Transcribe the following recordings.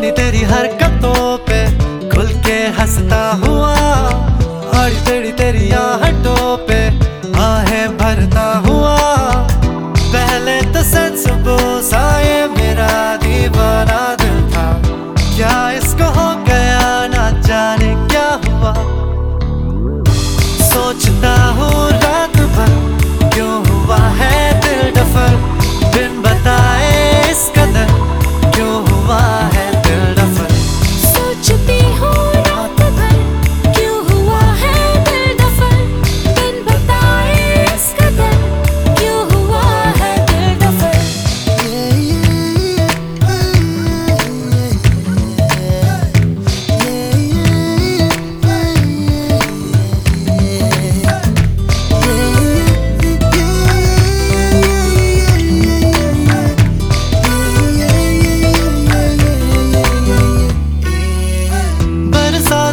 पानी तेरी हरकतों पे खुल के हंसता हुआ और तेरी तेरी आहट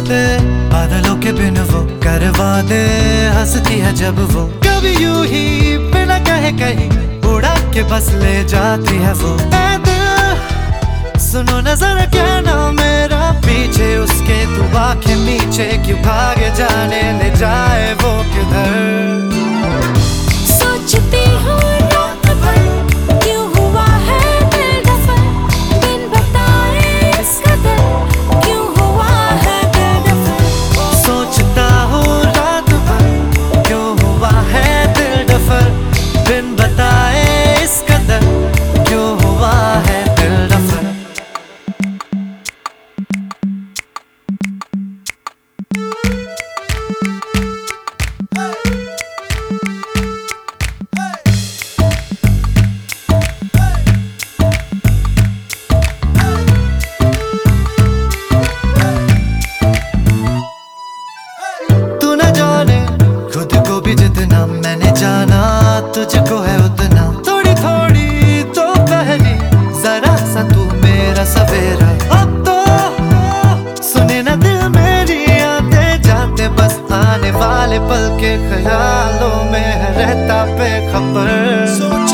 बरसाते बादलों के बिन वो करवा दे। हंसती है जब वो कभी यू ही बिना कहे कहीं उड़ा के बस ले जाती है वो। सुनो नज़र क्या कहना मेरा। पीछे उसके तू आँखें, नीचे क्यों भाग? जाने ले जाए वो किधर? पल के ख्यालों में रहता पे खबर सोच